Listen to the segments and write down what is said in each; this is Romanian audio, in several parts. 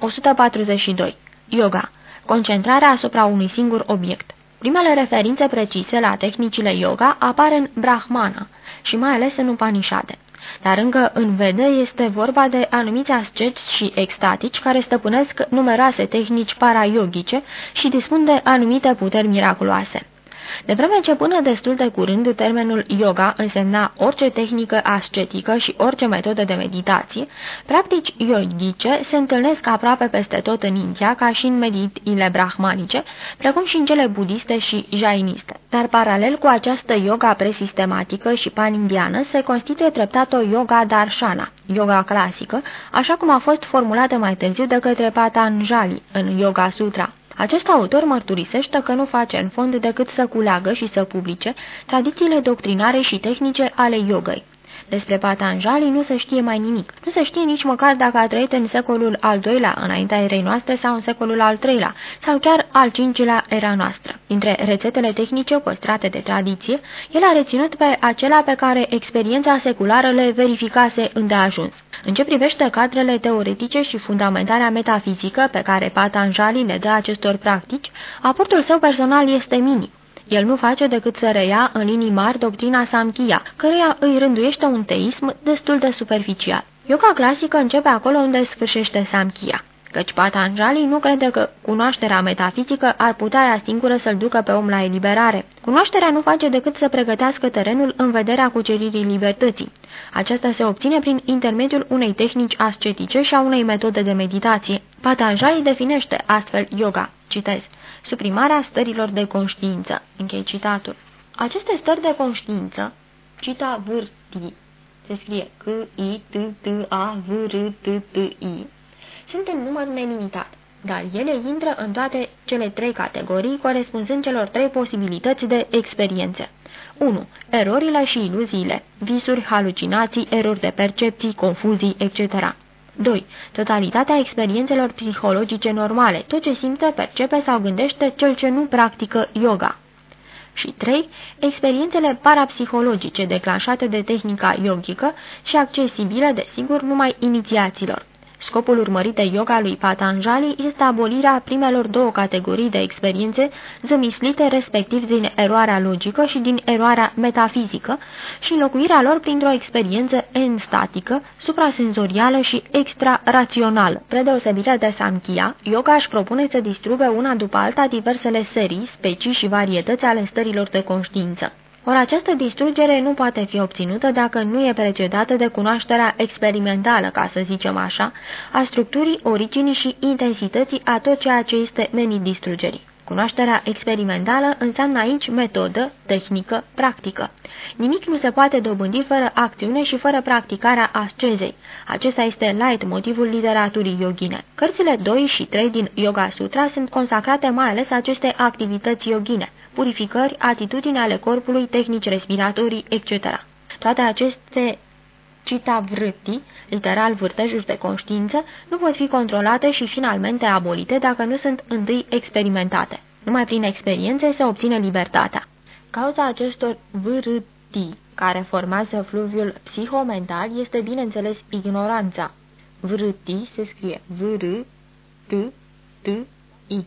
142. Yoga. Concentrarea asupra unui singur obiect. Primele referințe precise la tehnicile yoga apar în Brahmana și mai ales în Upanishade. Dar încă în Vede este vorba de anumiți asceți și extatici care stăpânesc numeroase tehnici parayogice și dispun de anumite puteri miraculoase. De vreme ce până destul de curând termenul yoga însemna orice tehnică ascetică și orice metodă de meditație, practici yogice se întâlnesc aproape peste tot în India, ca și în meditiile brahmanice, precum și în cele budiste și jainiste. Dar paralel cu această yoga presistematică și pan-indiană se constituie treptat o yoga darshana, yoga clasică, așa cum a fost formulată mai târziu de către Patanjali în Yoga Sutra. Acest autor mărturisește că nu face în fond decât să culeagă și să publice tradițiile doctrinare și tehnice ale yogăi. Despre Patanjali nu se știe mai nimic. Nu se știe nici măcar dacă a trăit în secolul al doilea înaintea erei noastre sau în secolul al treilea sau chiar al cincilea era noastră. Dintre rețetele tehnice păstrate de tradiție, el a reținut pe acelea pe care experiența seculară le verificase îndeajuns. În ce privește cadrele teoretice și fundamentarea metafizică pe care Patanjali le dă acestor practici, aportul său personal este minim. El nu face decât să reia în linii mari doctrina Samkhya, căreia îi rânduiește un teism destul de superficial. Yoga clasică începe acolo unde sfârșește Samkhya căci Patanjali nu crede că cunoașterea metafizică ar putea ea singură să-l ducă pe om la eliberare. Cunoașterea nu face decât să pregătească terenul în vederea cuceririi libertății. Aceasta se obține prin intermediul unei tehnici ascetice și a unei metode de meditație. Patanjali definește astfel yoga. Citez. Suprimarea stărilor de conștiință. Închei citatul. Aceste stări de conștiință, cita vârti, se scrie C-I-T-T-A-V-R-T-T-I, sunt în număr nelimitat, dar ele intră în toate cele trei categorii, corespunzând celor trei posibilități de experiențe. 1. Erorile și iluziile, visuri, halucinații, erori de percepții, confuzii, etc. 2. Totalitatea experiențelor psihologice normale, tot ce simte, percepe sau gândește cel ce nu practică yoga. Și 3. Experiențele parapsihologice declanșate de tehnica yogică și accesibile, desigur, numai inițiaților. Scopul urmărit de yoga lui Patanjali este abolirea primelor două categorii de experiențe zămislite respectiv din eroarea logică și din eroarea metafizică și înlocuirea lor printr-o experiență enstatică, suprasenzorială și extra-rațională. Predeosebire de Samkhya, yoga își propune să distrugă una după alta diversele serii, specii și varietăți ale stărilor de conștiință. Ori această distrugere nu poate fi obținută dacă nu e precedată de cunoașterea experimentală, ca să zicem așa, a structurii, originii și intensității a tot ceea ce este menit distrugerii. Cunoașterea experimentală înseamnă aici metodă, tehnică, practică. Nimic nu se poate dobândi fără acțiune și fără practicarea ascezei. Acesta este light motivul literaturii yogine. Cărțile 2 și 3 din Yoga Sutra sunt consacrate mai ales aceste activități yogine purificări, atitudini ale corpului, tehnici respiratorii, etc. Toate aceste cita vrâti, literal vârtejuri de conștiință, nu pot fi controlate și finalmente abolite dacă nu sunt întâi experimentate. Numai prin experiențe se obține libertatea. Cauza acestor vârâti care formează fluviul psihomental este, bineînțeles, ignoranța. Vrâti se scrie v r t t i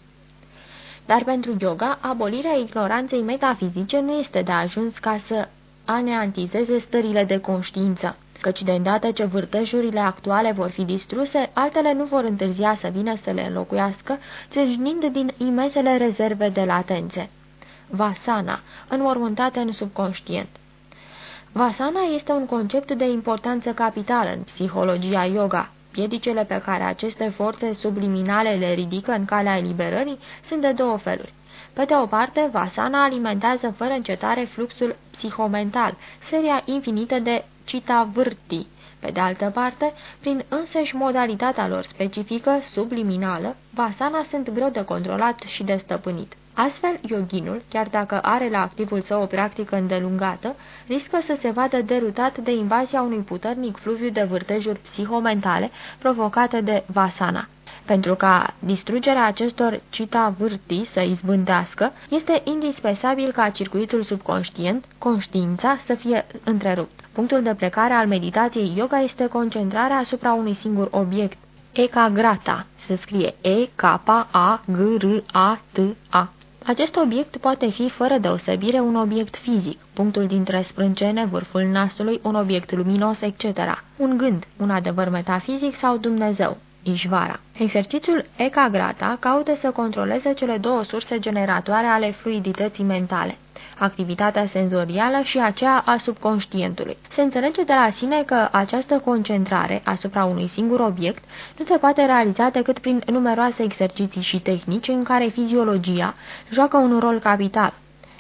dar pentru yoga, abolirea ignoranței metafizice nu este de ajuns ca să aneantizeze stările de conștiință, căci de îndată ce vârtejurile actuale vor fi distruse, altele nu vor întârzia să vină să le înlocuiască, țâșnind din imensele rezerve de latențe. Vasana, înmormântate în subconștient Vasana este un concept de importanță capitală în psihologia yoga. Piedicele pe care aceste forțe subliminale le ridică în calea eliberării sunt de două feluri. Pe de o parte, Vasana alimentează fără încetare fluxul psihomental, seria infinită de cita vârti. Pe de altă parte, prin însăși modalitatea lor specifică, subliminală, Vasana sunt greu de controlat și de stăpânit. Astfel, yoginul, chiar dacă are la activul său o practică îndelungată, riscă să se vadă derutat de invazia unui puternic fluviu de vârtejuri psihomentale provocate de vasana. Pentru ca distrugerea acestor cita vârtii să izbândească, este indispensabil ca circuitul subconștient, conștiința, să fie întrerupt. Punctul de plecare al meditației yoga este concentrarea asupra unui singur obiect, Ekagrata. Se scrie E-K-A-G-R-A-T-A. Acest obiect poate fi fără deosebire un obiect fizic, punctul dintre sprâncene, vârful nasului, un obiect luminos, etc. Un gând, un adevăr metafizic sau Dumnezeu. Ișvara. Exercițiul Ekagrata caută să controleze cele două surse generatoare ale fluidității mentale activitatea senzorială și aceea a subconștientului. Se înțelege de la sine că această concentrare asupra unui singur obiect nu se poate realiza decât prin numeroase exerciții și tehnici în care fiziologia joacă un rol capital.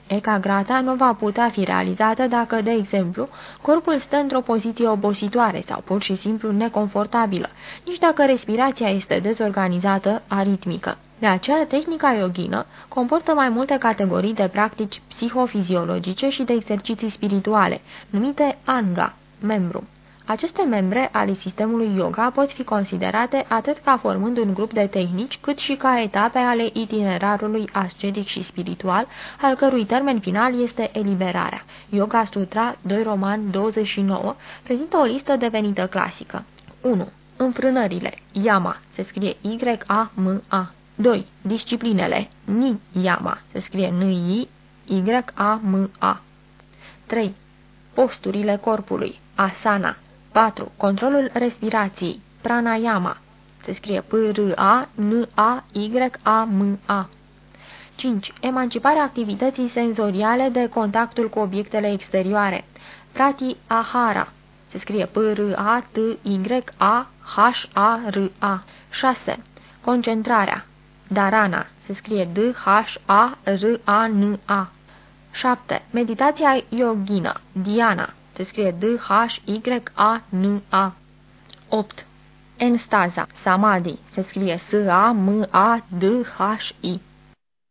Ecagrata nu va putea fi realizată dacă, de exemplu, corpul stă într-o poziție obositoare sau pur și simplu neconfortabilă, nici dacă respirația este dezorganizată, aritmică. De aceea, tehnica yogină comportă mai multe categorii de practici psihofiziologice și de exerciții spirituale, numite anga, membru. Aceste membre ale sistemului yoga pot fi considerate atât ca formând un grup de tehnici, cât și ca etape ale itinerarului ascetic și spiritual, al cărui termen final este eliberarea. Yoga Sutra 2 Roman 29 prezintă o listă devenită clasică. 1. Înfrânările. Yama. Se scrie Y-A-M-A. 2. Disciplinele. Ni-Yama. Se scrie N-I-Y-A-M-A. 3. Posturile corpului. Asana. 4. Controlul respirației. Pranayama. Se scrie P-R-A-N-A-Y-A-M-A. 5. Emanciparea activității senzoriale de contactul cu obiectele exterioare. Prati Ahara. Se scrie P-R-A-T-Y-A-H-A-R-A. 6. Concentrarea. Darana. Se scrie D-H-A-R-A-N-A. 7. Meditația yogină. Diana. Se scrie D-H-Y-A-N-A. 8. Enstaza. Samadhi. Se scrie S-A-M-A-D-H-I.